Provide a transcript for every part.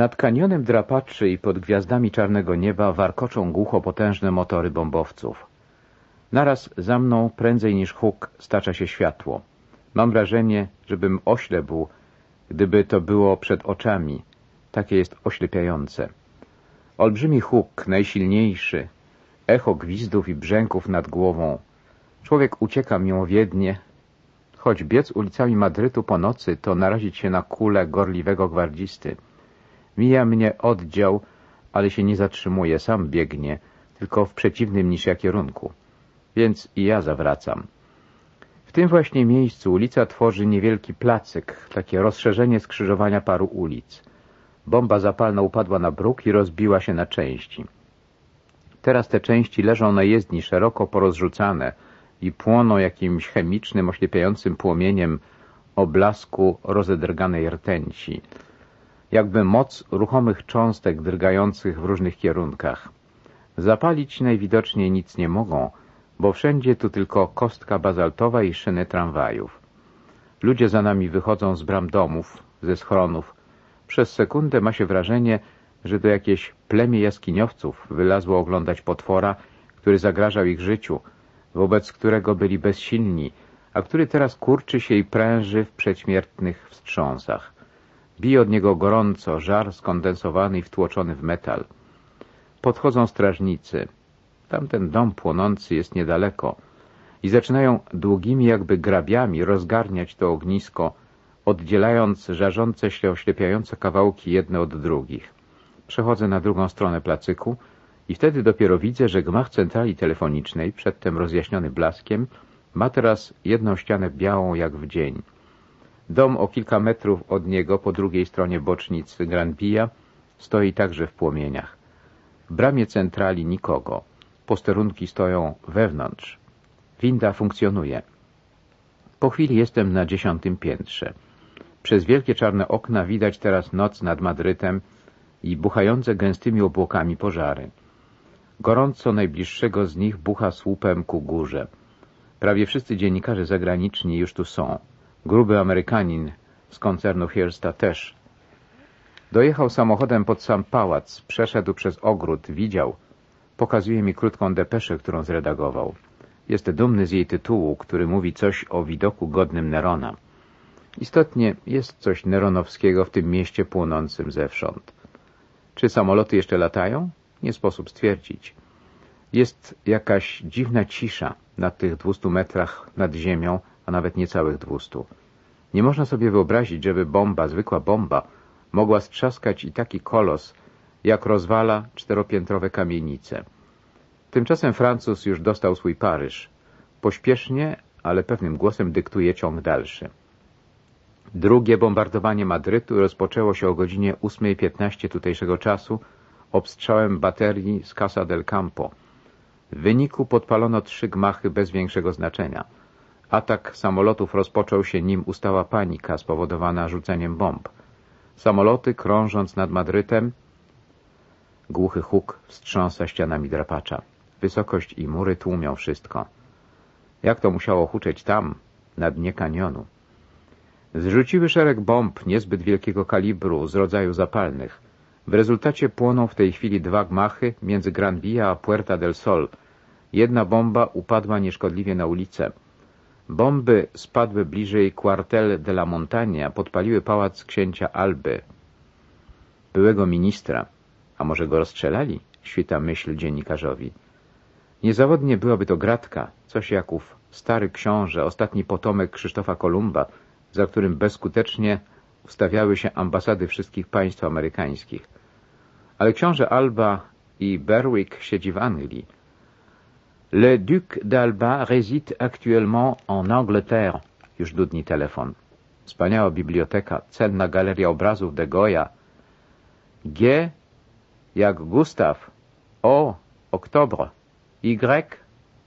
Nad kanionem drapaczy i pod gwiazdami czarnego nieba warkoczą głucho potężne motory bombowców. Naraz za mną, prędzej niż huk, stacza się światło. Mam wrażenie, żebym oślepł, gdyby to było przed oczami. Takie jest oślepiające. Olbrzymi huk, najsilniejszy, echo gwizdów i brzęków nad głową. Człowiek ucieka miłowiednie, choć biec ulicami Madrytu po nocy to narazić się na kulę gorliwego gwardzisty. Mija mnie oddział, ale się nie zatrzymuje, sam biegnie, tylko w przeciwnym niż ja kierunku. Więc i ja zawracam. W tym właśnie miejscu ulica tworzy niewielki placyk, takie rozszerzenie skrzyżowania paru ulic. Bomba zapalna upadła na bruk i rozbiła się na części. Teraz te części leżą na jezdni szeroko porozrzucane i płoną jakimś chemicznym, oślepiającym płomieniem o blasku rozedrganej rtęci. Jakby moc ruchomych cząstek drgających w różnych kierunkach. Zapalić najwidoczniej nic nie mogą, bo wszędzie tu tylko kostka bazaltowa i szyny tramwajów. Ludzie za nami wychodzą z bram domów, ze schronów. Przez sekundę ma się wrażenie, że to jakieś plemię jaskiniowców wylazło oglądać potwora, który zagrażał ich życiu, wobec którego byli bezsilni, a który teraz kurczy się i pręży w przedśmiertnych wstrząsach. Bije od niego gorąco żar skondensowany i wtłoczony w metal. Podchodzą strażnicy. Tamten dom płonący jest niedaleko i zaczynają długimi jakby grabiami rozgarniać to ognisko, oddzielając żarzące się oślepiające kawałki jedne od drugich. Przechodzę na drugą stronę placyku i wtedy dopiero widzę, że gmach centrali telefonicznej, przedtem rozjaśniony blaskiem, ma teraz jedną ścianę białą jak w dzień. Dom o kilka metrów od niego po drugiej stronie bocznicy Grand Via stoi także w płomieniach. W bramie centrali nikogo. Posterunki stoją wewnątrz. Winda funkcjonuje. Po chwili jestem na dziesiątym piętrze. Przez wielkie czarne okna widać teraz noc nad Madrytem i buchające gęstymi obłokami pożary. Gorąco najbliższego z nich bucha słupem ku górze. Prawie wszyscy dziennikarze zagraniczni już tu są. Gruby Amerykanin z koncernu Hearsta też. Dojechał samochodem pod sam pałac, przeszedł przez ogród, widział. Pokazuje mi krótką depeszę, którą zredagował. Jest dumny z jej tytułu, który mówi coś o widoku godnym Nerona. Istotnie jest coś neronowskiego w tym mieście płonącym zewsząd. Czy samoloty jeszcze latają? Nie sposób stwierdzić. Jest jakaś dziwna cisza na tych dwustu metrach nad ziemią, a nawet niecałych dwustu. Nie można sobie wyobrazić, żeby bomba, zwykła bomba, mogła strzaskać i taki kolos, jak rozwala czteropiętrowe kamienice. Tymczasem Francuz już dostał swój Paryż. Pośpiesznie, ale pewnym głosem dyktuje ciąg dalszy. Drugie bombardowanie Madrytu rozpoczęło się o godzinie 8.15 tutejszego czasu obstrzałem baterii z Casa del Campo. W wyniku podpalono trzy gmachy bez większego znaczenia. Atak samolotów rozpoczął się, nim ustała panika spowodowana rzuceniem bomb. Samoloty, krążąc nad Madrytem, głuchy huk wstrząsa ścianami drapacza. Wysokość i mury tłumią wszystko. Jak to musiało huczeć tam, na dnie kanionu? Zrzuciły szereg bomb niezbyt wielkiego kalibru z rodzaju zapalnych. W rezultacie płoną w tej chwili dwa gmachy między Gran Via a Puerta del Sol. Jedna bomba upadła nieszkodliwie na ulicę. Bomby spadły bliżej Cuartel de la Montaña, podpaliły pałac księcia Alby, byłego ministra. A może go rozstrzelali? Świta myśl dziennikarzowi. Niezawodnie byłaby to gratka, coś jak ów stary książę, ostatni potomek Krzysztofa Kolumba, za którym bezskutecznie ustawiały się ambasady wszystkich państw amerykańskich. Ale książę Alba i Berwick siedzi w Anglii. Le Duc d'Alba réside actuellement en Angleterre. Już dudni telefon. Wspaniała biblioteka, cenna galeria obrazów de Goya. G jak Gustaw. O oktobre. Y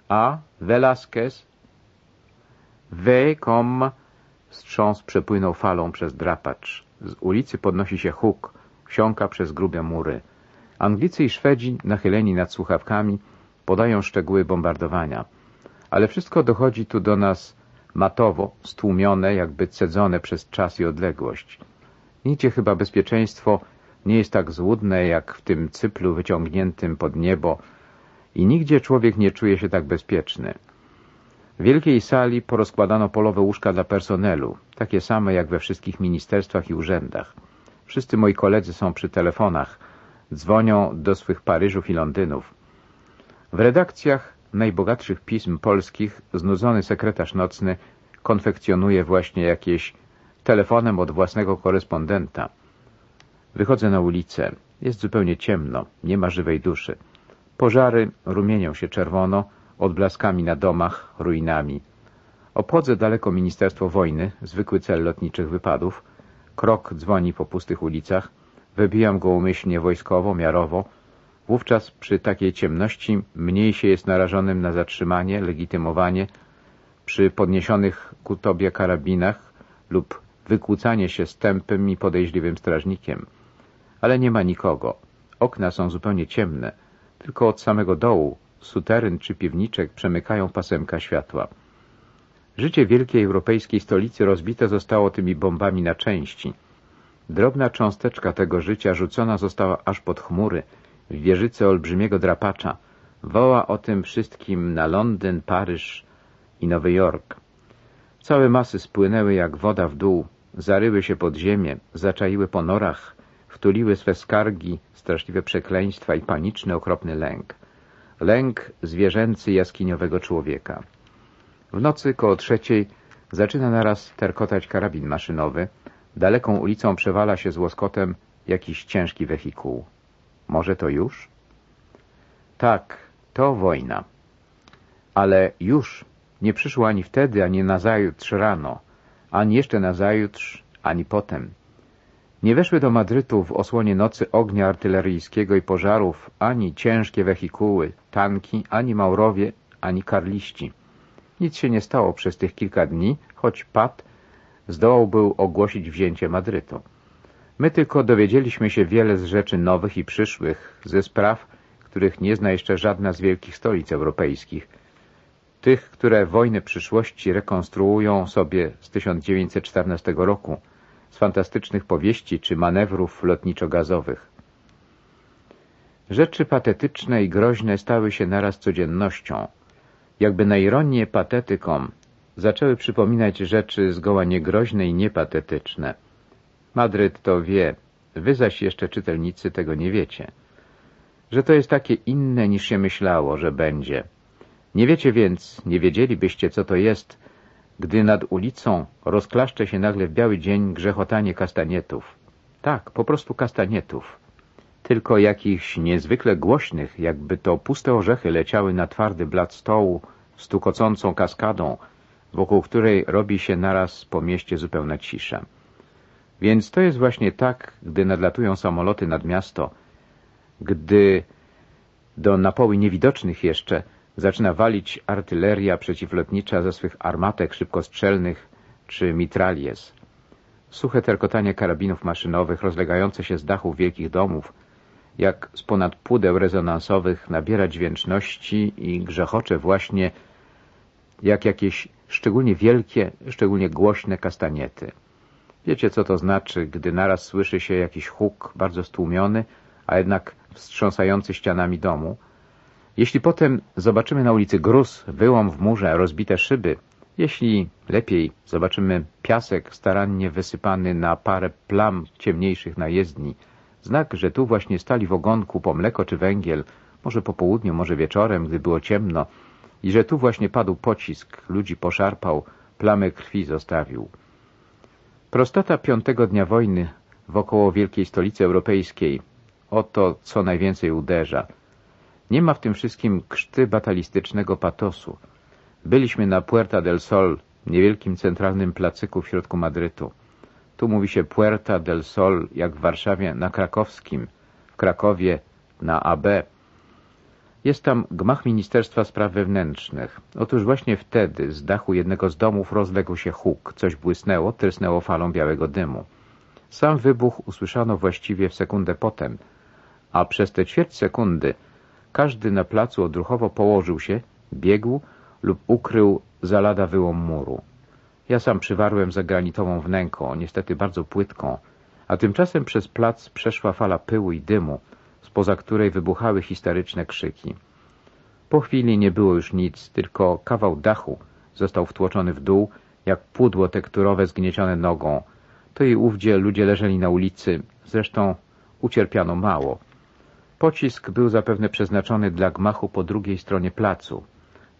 A Velasquez. W comme Wstrząs przepłynął falą przez drapacz. Z ulicy podnosi się huk, wsiąka przez grube mury. Anglicy i Szwedzi, nachyleni nad słuchawkami, podają szczegóły bombardowania. Ale wszystko dochodzi tu do nas matowo, stłumione, jakby cedzone przez czas i odległość. Nigdzie chyba bezpieczeństwo nie jest tak złudne jak w tym cyplu wyciągniętym pod niebo i nigdzie człowiek nie czuje się tak bezpieczny. W wielkiej sali porozkładano polowe łóżka dla personelu, takie same jak we wszystkich ministerstwach i urzędach. Wszyscy moi koledzy są przy telefonach, dzwonią do swych Paryżów i Londynów. W redakcjach najbogatszych pism polskich znudzony sekretarz nocny konfekcjonuje właśnie jakieś telefonem od własnego korespondenta. Wychodzę na ulicę. Jest zupełnie ciemno, nie ma żywej duszy. Pożary rumienią się czerwono, odblaskami na domach, ruinami. Obchodzę daleko Ministerstwo Wojny, zwykły cel lotniczych wypadów. Krok dzwoni po pustych ulicach. Wybijam go umyślnie wojskowo, miarowo. Wówczas przy takiej ciemności mniej się jest narażonym na zatrzymanie, legitymowanie, przy podniesionych ku tobie karabinach lub wykłócanie się z tępym i podejrzliwym strażnikiem. Ale nie ma nikogo. Okna są zupełnie ciemne. Tylko od samego dołu, suteryn czy piwniczek przemykają pasemka światła. Życie wielkiej europejskiej stolicy rozbite zostało tymi bombami na części. Drobna cząsteczka tego życia rzucona została aż pod chmury, w wieżyce olbrzymiego drapacza. Woła o tym wszystkim na Londyn, Paryż i Nowy Jork. Całe masy spłynęły jak woda w dół, zaryły się pod ziemię, zaczaiły po norach, wtuliły swe skargi, straszliwe przekleństwa i paniczny, okropny lęk. Lęk zwierzęcy jaskiniowego człowieka. W nocy koło trzeciej zaczyna naraz terkotać karabin maszynowy. Daleką ulicą przewala się z łoskotem jakiś ciężki wehikuł. Może to już? Tak, to wojna. Ale już nie przyszło ani wtedy, ani nazajutrz rano, ani jeszcze nazajutrz, ani potem. Nie weszły do Madrytu w osłonie nocy ognia artyleryjskiego i pożarów ani ciężkie wehikuły, tanki, ani Maurowie, ani karliści. Nic się nie stało przez tych kilka dni, choć Pat zdołał był ogłosić wzięcie Madrytu. My tylko dowiedzieliśmy się wiele z rzeczy nowych i przyszłych, ze spraw, których nie zna jeszcze żadna z wielkich stolic europejskich. Tych, które wojny przyszłości rekonstruują sobie z 1914 roku, z fantastycznych powieści czy manewrów lotniczo-gazowych. Rzeczy patetyczne i groźne stały się naraz codziennością. Jakby na ironię patetykom zaczęły przypominać rzeczy zgoła niegroźne i niepatetyczne. Madryt to wie, wy zaś jeszcze czytelnicy tego nie wiecie. Że to jest takie inne niż się myślało, że będzie. Nie wiecie więc, nie wiedzielibyście co to jest, gdy nad ulicą rozklaszcze się nagle w biały dzień grzechotanie kastanietów. Tak, po prostu kastanietów. Tylko jakichś niezwykle głośnych, jakby to puste orzechy leciały na twardy blat stołu, stukocącą kaskadą, wokół której robi się naraz po mieście zupełna cisza. Więc to jest właśnie tak, gdy nadlatują samoloty nad miasto, gdy do napoły niewidocznych jeszcze zaczyna walić artyleria przeciwlotnicza ze swych armatek szybkostrzelnych czy mitralies. Suche terkotanie karabinów maszynowych rozlegające się z dachów wielkich domów, jak z ponad pudeł rezonansowych nabiera dźwięczności i grzechocze właśnie jak jakieś szczególnie wielkie, szczególnie głośne kastaniety. Wiecie, co to znaczy, gdy naraz słyszy się jakiś huk bardzo stłumiony, a jednak wstrząsający ścianami domu. Jeśli potem zobaczymy na ulicy gruz, wyłom w murze, rozbite szyby, jeśli lepiej zobaczymy piasek starannie wysypany na parę plam ciemniejszych na jezdni, znak, że tu właśnie stali w ogonku po mleko czy węgiel, może po południu, może wieczorem, gdy było ciemno, i że tu właśnie padł pocisk, ludzi poszarpał, plamy krwi zostawił. Prostota piątego dnia wojny wokoło wielkiej stolicy europejskiej, oto co najwięcej uderza. Nie ma w tym wszystkim krzty batalistycznego patosu. Byliśmy na Puerta del Sol, niewielkim centralnym placyku w środku Madrytu. Tu mówi się Puerta del Sol, jak w Warszawie na krakowskim, w Krakowie na AB, jest tam gmach Ministerstwa Spraw Wewnętrznych. Otóż właśnie wtedy z dachu jednego z domów rozległ się huk. Coś błysnęło, trysnęło falą białego dymu. Sam wybuch usłyszano właściwie w sekundę potem, a przez te ćwierć sekundy każdy na placu odruchowo położył się, biegł lub ukrył za lada wyłom muru. Ja sam przywarłem za granitową wnęką, niestety bardzo płytką, A tymczasem przez plac przeszła fala pyłu i dymu, spoza której wybuchały historyczne krzyki. Po chwili nie było już nic, tylko kawał dachu został wtłoczony w dół, jak pudło tekturowe zgniecione nogą. To i ówdzie ludzie leżeli na ulicy, zresztą ucierpiano mało. Pocisk był zapewne przeznaczony dla gmachu po drugiej stronie placu,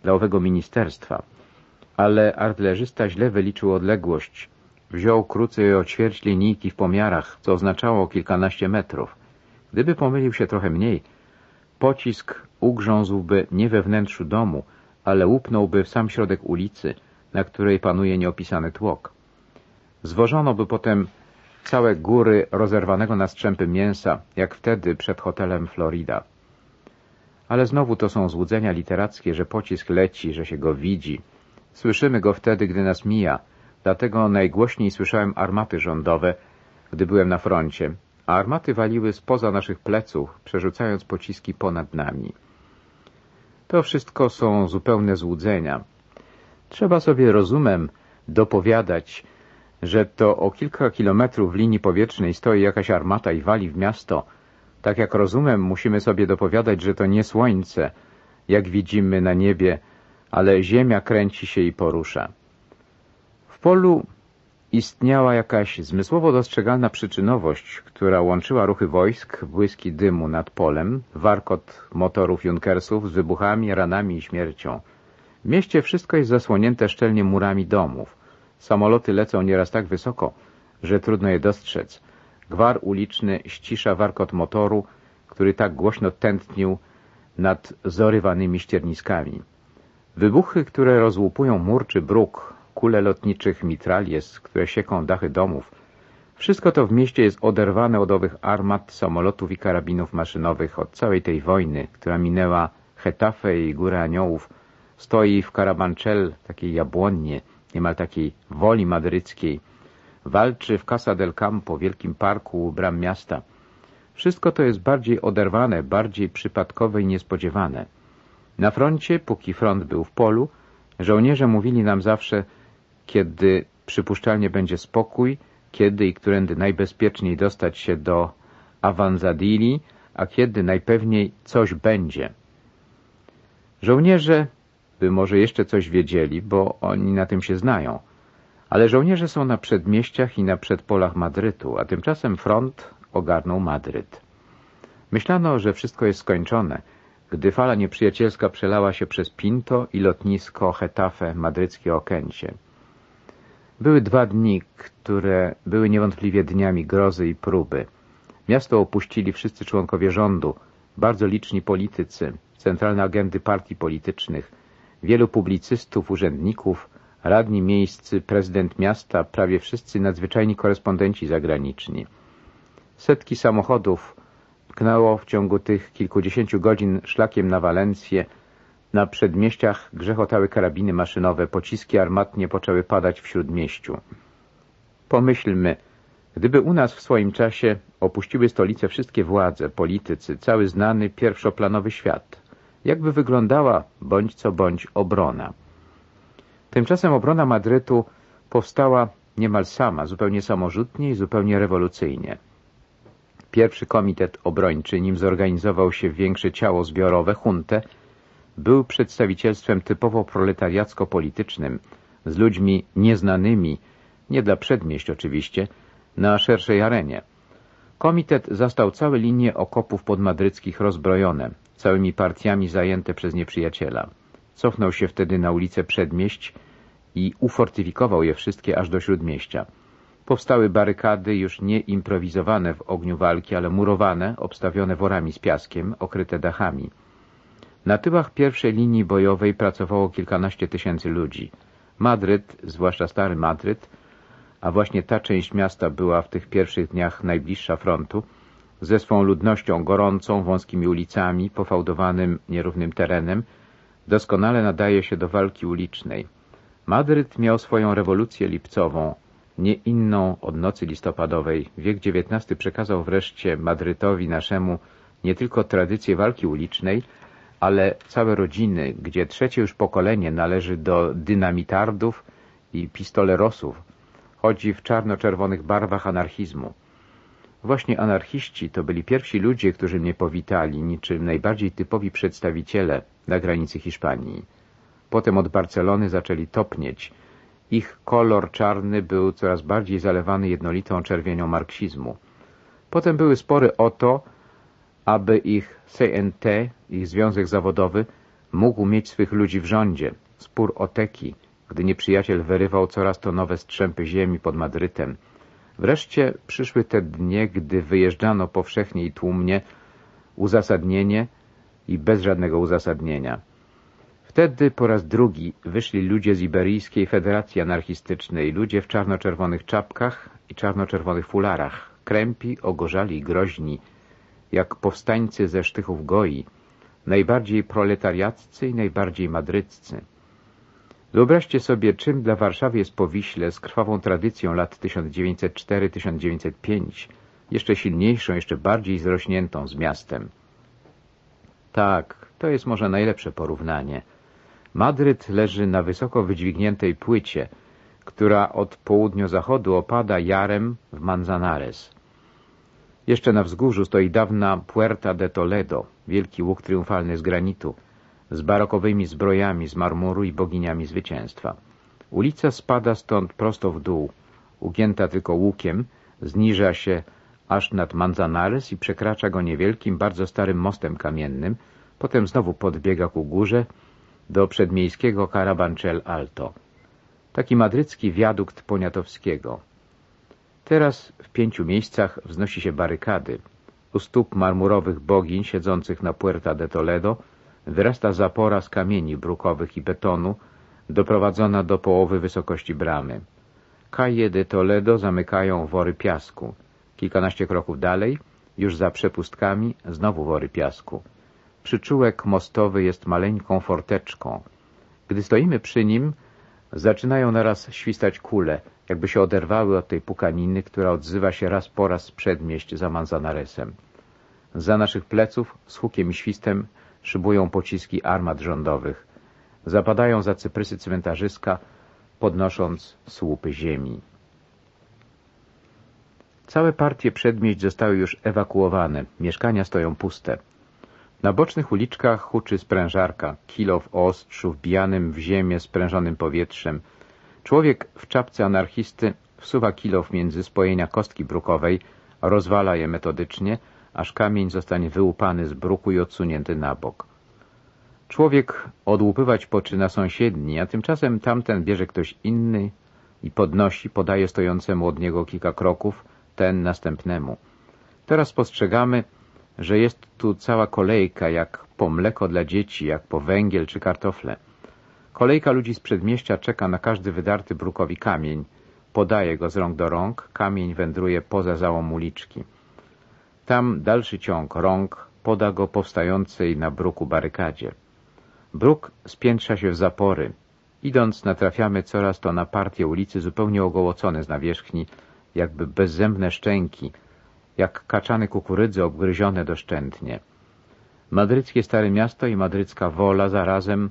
dla owego ministerstwa, ale artylerzysta źle wyliczył odległość. Wziął krócej o ćwierć linijki w pomiarach, co oznaczało kilkanaście metrów. Gdyby pomylił się trochę mniej, pocisk ugrzązłby nie we wnętrzu domu, ale łupnąłby w sam środek ulicy, na której panuje nieopisany tłok. Zwożono by potem całe góry rozerwanego na strzępy mięsa, jak wtedy przed hotelem Florida. Ale znowu to są złudzenia literackie, że pocisk leci, że się go widzi. Słyszymy go wtedy, gdy nas mija, dlatego najgłośniej słyszałem armaty rządowe, gdy byłem na froncie, a armaty waliły spoza naszych pleców, przerzucając pociski ponad nami. To wszystko są zupełne złudzenia. Trzeba sobie rozumem dopowiadać, że to o kilka kilometrów w linii powietrznej stoi jakaś armata i wali w miasto. Tak jak rozumem musimy sobie dopowiadać, że to nie słońce, jak widzimy na niebie, ale ziemia kręci się i porusza. W polu istniała jakaś zmysłowo dostrzegalna przyczynowość, która łączyła ruchy wojsk, błyski dymu nad polem, warkot motorów Junkersów z wybuchami, ranami i śmiercią. W mieście wszystko jest zasłonięte szczelnie murami domów. Samoloty lecą nieraz tak wysoko, że trudno je dostrzec. Gwar uliczny ścisza warkot motoru, który tak głośno tętnił nad zorywanymi ścierniskami. Wybuchy, które rozłupują mur czy bruk, kule lotniczych mitralies, które sieką dachy domów, wszystko to w mieście jest oderwane od owych armat, samolotów i karabinów maszynowych od całej tej wojny, która minęła Hetafe i Górę Aniołów, stoi w Carabanchel, takiej jabłonnie, niemal takiej woli madryckiej. Walczy w Casa del Campo, wielkim parku u bram miasta. Wszystko to jest bardziej oderwane, bardziej przypadkowe i niespodziewane. Na froncie, póki front był w polu, żołnierze mówili nam zawsze, kiedy przypuszczalnie będzie spokój, kiedy i którędy najbezpieczniej dostać się do Avanzadili, a kiedy najpewniej coś będzie. Żołnierze by może jeszcze coś wiedzieli, bo oni na tym się znają. Ale żołnierze są na przedmieściach i na przedpolach Madrytu, a tymczasem front ogarnął Madryt. Myślano, że wszystko jest skończone, gdy fala nieprzyjacielska przelała się przez Pinto i lotnisko Hetafe, madryckie Okęcie. Były dwa dni, które były niewątpliwie dniami grozy i próby. Miasto opuścili wszyscy członkowie rządu, bardzo liczni politycy, centralne agendy partii politycznych, wielu publicystów, urzędników, radni miejscy, prezydent miasta, prawie wszyscy nadzwyczajni korespondenci zagraniczni. Setki samochodów tknęło w ciągu tych kilkudziesięciu godzin szlakiem na Walencję, na przedmieściach grzechotały karabiny maszynowe, pociski armatnie poczęły padać w śródmieściu. Pomyślmy, gdyby u nas w swoim czasie opuściły stolicę wszystkie władze, politycy, cały znany pierwszoplanowy świat, jakby wyglądała bądź co bądź obrona. Tymczasem obrona Madrytu powstała niemal sama, zupełnie samorzutnie i zupełnie rewolucyjnie. Pierwszy komitet obrończy, nim zorganizował się większe ciało zbiorowe, Huntę, był przedstawicielstwem typowo proletariacko-politycznym, z ludźmi nieznanymi, nie dla przedmieść oczywiście, na szerszej arenie. Komitet zastał całe linie okopów podmadryckich rozbrojone, całymi partiami zajęte przez nieprzyjaciela. Cofnął się wtedy na ulice Przedmieść i ufortyfikował je wszystkie aż do Śródmieścia. Powstały barykady już nie improwizowane w ogniu walki, ale murowane, obstawione worami z piaskiem, okryte dachami. Na tyłach pierwszej linii bojowej pracowało kilkanaście tysięcy ludzi. Madryt, zwłaszcza stary Madryt, a właśnie ta część miasta była w tych pierwszych dniach najbliższa frontu, ze swą ludnością gorącą, wąskimi ulicami, pofałdowanym nierównym terenem, doskonale nadaje się do walki ulicznej. Madryt miał swoją rewolucję lipcową, nie inną od nocy listopadowej. Wiek XIX przekazał wreszcie Madrytowi naszemu nie tylko tradycję walki ulicznej, ale całe rodziny, gdzie trzecie już pokolenie należy do dynamitardów i pistolerosów, chodzi w czarno-czerwonych barwach anarchizmu. Właśnie anarchiści to byli pierwsi ludzie, którzy mnie powitali, niczym najbardziej typowi przedstawiciele na granicy Hiszpanii. Potem od Barcelony zaczęli topnieć. Ich kolor czarny był coraz bardziej zalewany jednolitą czerwienią marksizmu. Potem były spory o to, aby ich CNT, ich związek zawodowy, mógł mieć swych ludzi w rządzie. Spór o teki, gdy nieprzyjaciel wyrywał coraz to nowe strzępy ziemi pod Madrytem. Wreszcie przyszły te dnie, gdy wyjeżdżano powszechnie i tłumnie, uzasadnienie i bez żadnego uzasadnienia. Wtedy po raz drugi wyszli ludzie z Iberyjskiej Federacji Anarchistycznej, ludzie w czarno-czerwonych czapkach i czarno-czerwonych fularach, krępi, ogorzali, groźni, jak powstańcy ze sztychów Goi, najbardziej proletariaccy i najbardziej madryccy. Wyobraźcie sobie, czym dla Warszawy jest Powiśle z krwawą tradycją lat 1904-1905, jeszcze silniejszą, jeszcze bardziej zrośniętą z miastem. Tak, to jest może najlepsze porównanie. Madryt leży na wysoko wydźwigniętej płycie, która od południo-zachodu opada jarem w Manzanares. Jeszcze na wzgórzu stoi dawna Puerta de Toledo, wielki łuk triumfalny z granitu, z barokowymi zbrojami z marmuru i boginiami zwycięstwa. Ulica spada stąd prosto w dół, ugięta tylko łukiem, zniża się aż nad Manzanares i przekracza go niewielkim, bardzo starym mostem kamiennym, potem znowu podbiega ku górze do przedmiejskiego Carabanchel Alto. Taki madrycki wiadukt Poniatowskiego. Teraz w pięciu miejscach wznosi się barykady. U stóp marmurowych bogiń siedzących na Puerta de Toledo wyrasta zapora z kamieni brukowych i betonu, doprowadzona do połowy wysokości bramy. Calle de Toledo zamykają wory piasku. Kilkanaście kroków dalej, już za przepustkami, znowu wory piasku. Przyczółek mostowy jest maleńką forteczką. Gdy stoimy przy nim, zaczynają naraz świstać kule, jakby się oderwały od tej pukaniny, która odzywa się raz po raz z przedmieść za Manzanaresem. Za naszych pleców z hukiem i świstem szybują pociski armat rządowych. Zapadają za cyprysy cmentarzyska, podnosząc słupy ziemi. Całe partie przedmieść zostały już ewakuowane, mieszkania stoją puste. Na bocznych uliczkach huczy sprężarka, kilo w ostrzu, wbijanym w ziemię sprężonym powietrzem. Człowiek w czapce anarchisty wsuwa kilof między spojenia kostki brukowej, rozwala je metodycznie, aż kamień zostanie wyłupany z bruku i odsunięty na bok. Człowiek odłupywać poczyna sąsiedni, a tymczasem tamten bierze ktoś inny i podnosi, podaje stojącemu od niego kilka kroków, ten następnemu. Teraz spostrzegamy, że jest tu cała kolejka, jak po mleko dla dzieci, jak po węgiel czy kartofle. Kolejka ludzi z przedmieścia czeka na każdy wydarty brukowi kamień. Podaje go z rąk do rąk, kamień wędruje poza załą uliczki. Tam dalszy ciąg rąk poda go powstającej na bruku barykadzie. Bruk spiętrza się w zapory. Idąc natrafiamy coraz to na partie ulicy zupełnie ogołocone z nawierzchni, jakby bezzębne szczęki, jak kaczany kukurydzy obgryzione doszczętnie. Madryckie Stare Miasto i madrycka Wola zarazem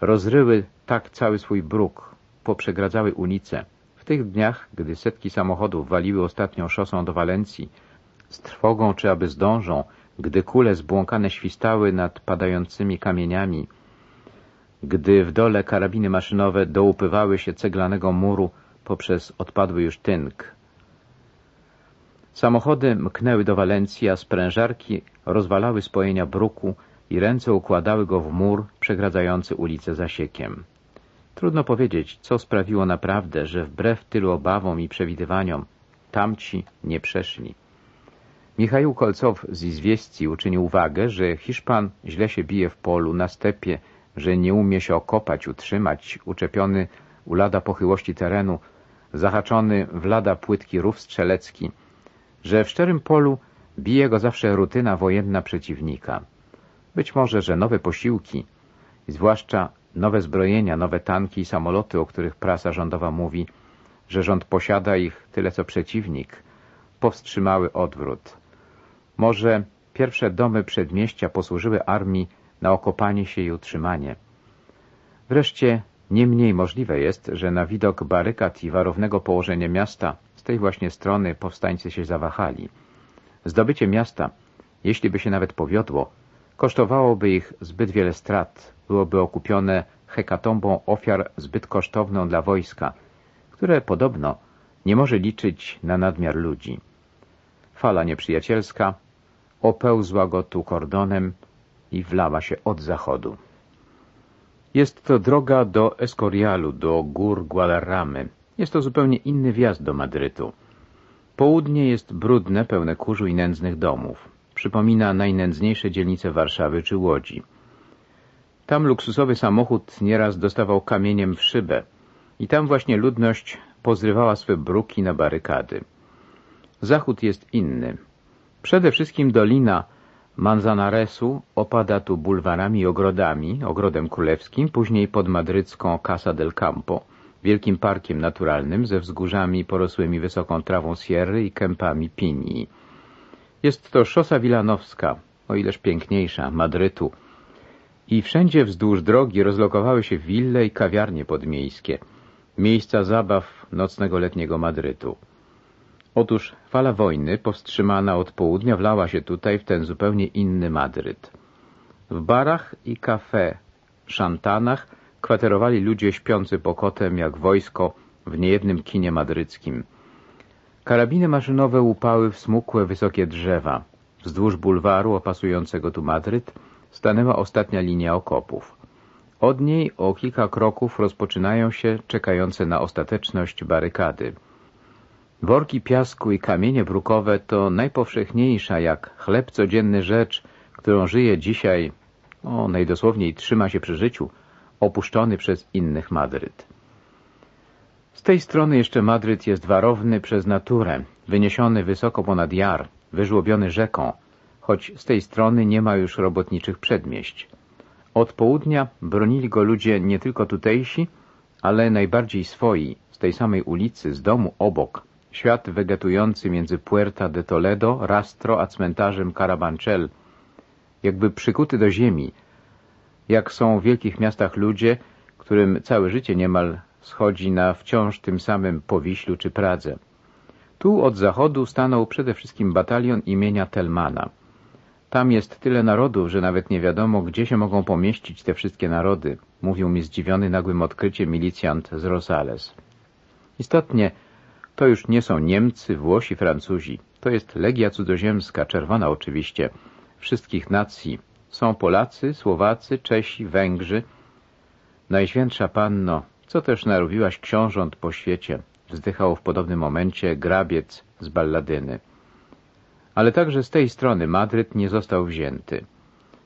rozryły tak cały swój bruk, poprzegradzały ulice. W tych dniach, gdy setki samochodów waliły ostatnią szosą do Walencji, z trwogą czy aby zdążą, gdy kule zbłąkane świstały nad padającymi kamieniami, gdy w dole karabiny maszynowe dołupywały się ceglanego muru poprzez odpadły już tynk. Samochody mknęły do Walencji, a sprężarki rozwalały spojenia bruku i ręce układały go w mur przegradzający ulicę zasiekiem. Trudno powiedzieć, co sprawiło naprawdę, że wbrew tylu obawom i przewidywaniom tamci nie przeszli. Michał Kolcow z Izwieści uczynił uwagę, że Hiszpan źle się bije w polu, na stepie, że nie umie się okopać, utrzymać, uczepiony u lada pochyłości terenu, zahaczony w lada płytki rów strzelecki, że w szczerym polu bije go zawsze rutyna wojenna przeciwnika. Być może, że nowe posiłki, zwłaszcza nowe zbrojenia, nowe tanki i samoloty, o których prasa rządowa mówi, że rząd posiada ich tyle co przeciwnik, powstrzymały odwrót. Może pierwsze domy przedmieścia posłużyły armii na okopanie się i utrzymanie. Wreszcie nie mniej możliwe jest, że na widok barykad i warownego położenia miasta z tej właśnie strony powstańcy się zawahali. Zdobycie miasta, jeśli by się nawet powiodło, kosztowałoby ich zbyt wiele strat, byłoby okupione hekatombą ofiar zbyt kosztowną dla wojska, które podobno nie może liczyć na nadmiar ludzi. Fala nieprzyjacielska opełzła go tu kordonem i wlała się od zachodu. Jest to droga do Escorialu, do gór Guadarramy. Jest to zupełnie inny wjazd do Madrytu. Południe jest brudne, pełne kurzu i nędznych domów. Przypomina najnędzniejsze dzielnice Warszawy czy Łodzi. Tam luksusowy samochód nieraz dostawał kamieniem w szybę i tam właśnie ludność pozrywała swe bruki na barykady. Zachód jest inny. Przede wszystkim dolina Manzanaresu opada tu bulwarami i ogrodami, ogrodem królewskim, później pod madrycką Casa del Campo, wielkim parkiem naturalnym ze wzgórzami porosłymi wysoką trawą sierry i kępami pinii. Jest to szosa wilanowska, o ileż piękniejsza, Madrytu. I wszędzie wzdłuż drogi rozlokowały się wille i kawiarnie podmiejskie, miejsca zabaw nocnego letniego Madrytu. Otóż fala wojny, powstrzymana od południa, wlała się tutaj w ten zupełnie inny Madryt. W barach i kafe, szantanach kwaterowali ludzie śpiący pokotem jak wojsko w niejednym kinie madryckim. Karabiny maszynowe upały w smukłe, wysokie drzewa. Wzdłuż bulwaru opasującego tu Madryt stanęła ostatnia linia okopów. Od niej o kilka kroków rozpoczynają się czekające na ostateczność barykady. Worki piasku i kamienie brukowe to najpowszechniejsza jak chleb codzienny rzecz, którą żyje dzisiaj, o najdosłowniej trzyma się przy życiu, opuszczony przez innych Madryt. Z tej strony jeszcze Madryt jest warowny przez naturę, wyniesiony wysoko ponad jar, wyżłobiony rzeką, choć z tej strony nie ma już robotniczych przedmieść. Od południa bronili go ludzie nie tylko tutejsi, ale najbardziej swoi, z tej samej ulicy, z domu obok, świat wegetujący między Puerta de Toledo, Rastro a cmentarzem Carabanchel, jakby przykuty do ziemi, jak są w wielkich miastach ludzie, którym całe życie niemal schodzi na wciąż tym samym Powiślu czy Pradze. Tu od zachodu stanął przede wszystkim batalion imienia Telmana. Tam jest tyle narodów, że nawet nie wiadomo, gdzie się mogą pomieścić te wszystkie narody, mówił mi zdziwiony nagłym odkryciem milicjant z Rosales. Istotnie, to już nie są Niemcy, Włosi, Francuzi. To jest Legia Cudzoziemska, czerwona oczywiście, wszystkich nacji. Są Polacy, Słowacy, Czesi, Węgrzy. Najświętsza Panno, co też narobiłaś książąt po świecie, wzdychał w podobnym momencie grabiec z balladyny. Ale także z tej strony Madryt nie został wzięty.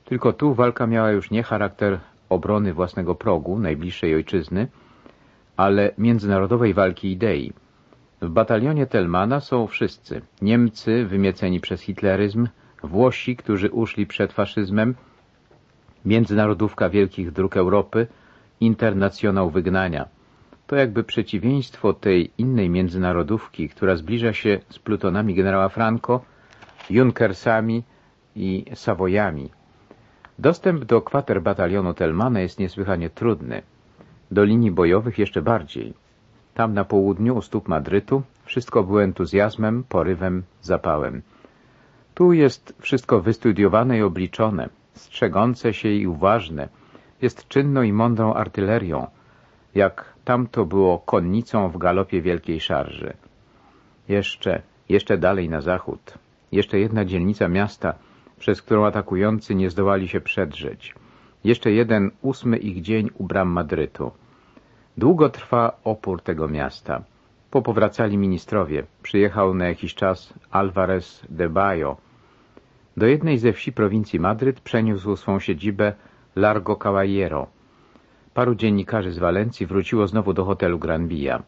Tylko tu walka miała już nie charakter obrony własnego progu, najbliższej ojczyzny, ale międzynarodowej walki idei. W batalionie Telmana są wszyscy. Niemcy wymieceni przez hitleryzm, Włosi, którzy uszli przed faszyzmem, międzynarodówka wielkich dróg Europy, internacjonał wygnania. To jakby przeciwieństwo tej innej międzynarodówki, która zbliża się z plutonami generała Franco, Junkersami i Sawojami. Dostęp do kwater batalionu Telmana jest niesłychanie trudny. Do linii bojowych jeszcze bardziej. Tam na południu, u stóp Madrytu, wszystko było entuzjazmem, porywem, zapałem. Tu jest wszystko wystudiowane i obliczone, strzegące się i uważne, jest czynną i mądrą artylerią, jak tamto było konnicą w galopie wielkiej szarży. Jeszcze, jeszcze dalej na zachód, jeszcze jedna dzielnica miasta, przez którą atakujący nie zdołali się przedrzeć. Jeszcze jeden ósmy ich dzień u bram Madrytu. Długo trwa opór tego miasta. Popowracali ministrowie. Przyjechał na jakiś czas Alvarez de Bayo. Do jednej ze wsi prowincji Madryt przeniósł swą siedzibę Largo Caballero. Paru dziennikarzy z Walencji wróciło znowu do hotelu Gran Via.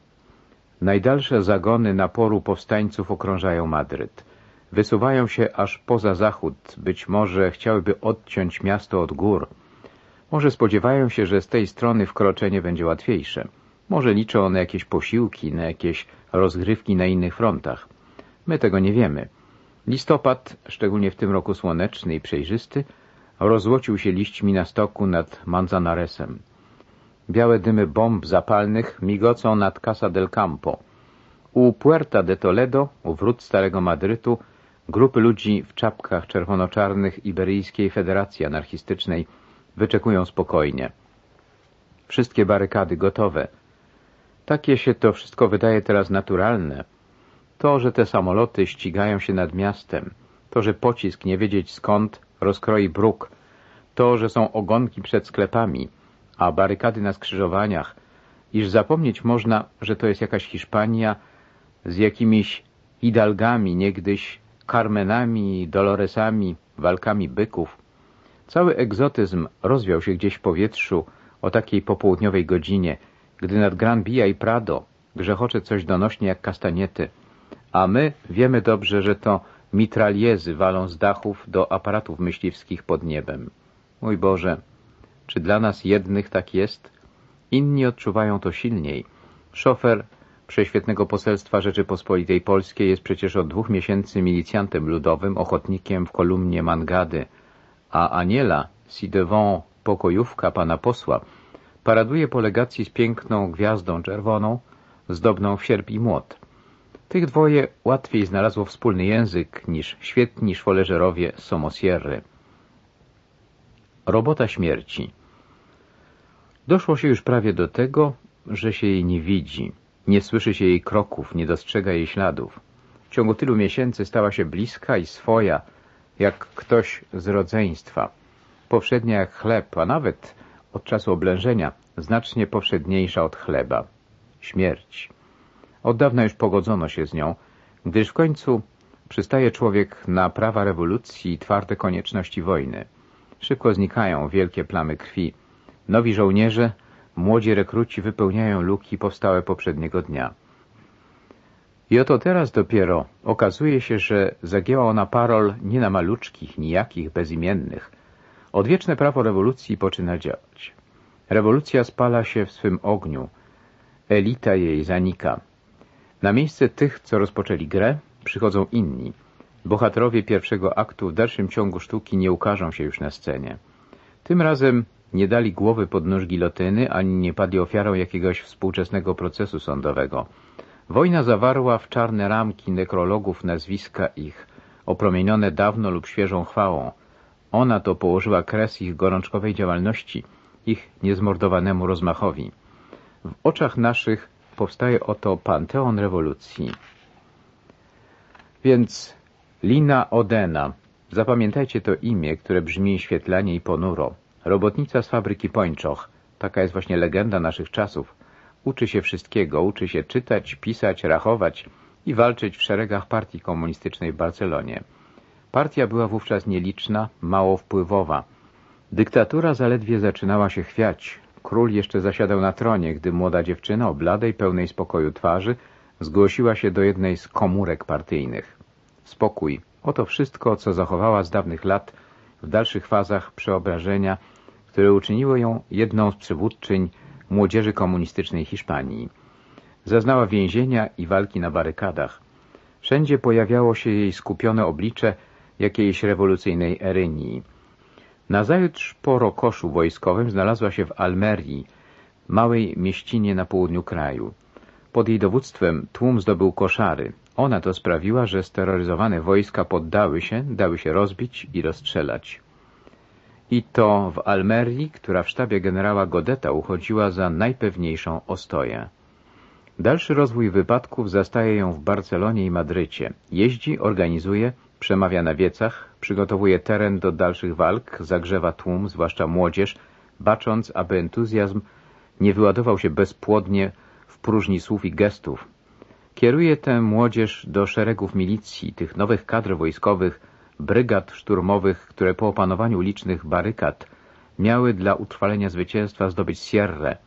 Najdalsze zagony naporu powstańców okrążają Madryt. Wysuwają się aż poza zachód, być może chciałyby odciąć miasto od gór. Może spodziewają się, że z tej strony wkroczenie będzie łatwiejsze. Może liczą na jakieś posiłki, na jakieś rozgrywki na innych frontach. My tego nie wiemy. Listopad, szczególnie w tym roku słoneczny i przejrzysty, rozłocił się liśćmi na stoku nad Manzanaresem. Białe dymy bomb zapalnych migocą nad Casa del Campo. U Puerta de Toledo, u wrót Starego Madrytu, Grupy ludzi w czapkach czerwono-czarnych Iberyjskiej Federacji Anarchistycznej wyczekują spokojnie. Wszystkie barykady gotowe. Takie się to wszystko wydaje teraz naturalne. To, że te samoloty ścigają się nad miastem, to, że pocisk nie wiedzieć skąd rozkroi bruk, to, że są ogonki przed sklepami, a barykady na skrzyżowaniach, iż zapomnieć można, że to jest jakaś Hiszpania z jakimiś hidalgami, niegdyś Carmenami, Doloresami, walkami byków. Cały egzotyzm rozwiał się gdzieś w powietrzu o takiej popołudniowej godzinie, gdy nad Gran Via i Prado grzechocze coś donośnie jak kastaniety, a my wiemy dobrze, że to mitraliezy walą z dachów do aparatów myśliwskich pod niebem. Mój Boże, czy dla nas jednych tak jest? Inni odczuwają to silniej. Szofer Prześwietnego Poselstwa Rzeczypospolitej Polskiej jest przecież od dwóch miesięcy milicjantem ludowym, ochotnikiem w kolumnie Mangady, a Aniela, ci devant pokojówka pana posła, paraduje po legacji z piękną gwiazdą czerwoną, zdobną w sierp i młot. Tych dwoje łatwiej znalazło wspólny język niż świetni szwoleżerowie Somosierry. Robota śmierci Doszło się już prawie do tego, że się jej nie widzi. Nie słyszy się jej kroków, nie dostrzega jej śladów. W ciągu tylu miesięcy stała się bliska i swoja, jak ktoś z rodzeństwa. Powszednia jak chleb, a nawet od czasu oblężenia znacznie powszedniejsza od chleba. Śmierć. Od dawna już pogodzono się z nią, gdyż w końcu przystaje człowiek na prawa rewolucji i twarde konieczności wojny. Szybko znikają wielkie plamy krwi. Nowi żołnierze Młodzi rekruci wypełniają luki powstałe poprzedniego dnia. I oto teraz dopiero okazuje się, że zagięła ona parol nie na maluczkich, nijakich, bezimiennych. Odwieczne prawo rewolucji poczyna działać. Rewolucja spala się w swym ogniu. Elita jej zanika. Na miejsce tych, co rozpoczęli grę, przychodzą inni. Bohaterowie pierwszego aktu w dalszym ciągu sztuki nie ukażą się już na scenie. Tym razem nie dali głowy pod nóż gilotyny, ani nie padli ofiarą jakiegoś współczesnego procesu sądowego. Wojna zawarła w czarne ramki nekrologów nazwiska ich, opromienione dawno lub świeżą chwałą. Ona to położyła kres ich gorączkowej działalności, ich niezmordowanemu rozmachowi. W oczach naszych powstaje oto panteon rewolucji. Więc Lina Odena, zapamiętajcie to imię, które brzmi świetlanie i ponuro. Robotnica z fabryki Pończoch, taka jest właśnie legenda naszych czasów, uczy się wszystkiego, uczy się czytać, pisać, rachować i walczyć w szeregach partii komunistycznej w Barcelonie. Partia była wówczas nieliczna, mało wpływowa. Dyktatura zaledwie zaczynała się chwiać. Król jeszcze zasiadał na tronie, gdy młoda dziewczyna o bladej, pełnej spokoju twarzy zgłosiła się do jednej z komórek partyjnych. Spokój. Oto wszystko, co zachowała z dawnych lat w dalszych fazach przeobrażenia które uczyniło ją jedną z przywódczyń młodzieży komunistycznej Hiszpanii. Zaznała więzienia i walki na barykadach. Wszędzie pojawiało się jej skupione oblicze jakiejś rewolucyjnej Erynii. Nazajutrz po rokoszu wojskowym znalazła się w Almerii, małej mieścinie na południu kraju. Pod jej dowództwem tłum zdobył koszary. Ona to sprawiła, że steroryzowane wojska poddały się, dały się rozbić i rozstrzelać. I to w Almerii, która w sztabie generała Godeta uchodziła za najpewniejszą ostoję. Dalszy rozwój wypadków zastaje ją w Barcelonie i Madrycie. Jeździ, organizuje, przemawia na wiecach, przygotowuje teren do dalszych walk, zagrzewa tłum, zwłaszcza młodzież, bacząc, aby entuzjazm nie wyładował się bezpłodnie w próżni słów i gestów. Kieruje tę młodzież do szeregów milicji, tych nowych kadr wojskowych, brygad szturmowych, które po opanowaniu licznych barykad miały dla utrwalenia zwycięstwa zdobyć Sierrę,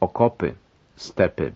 okopy, stepy.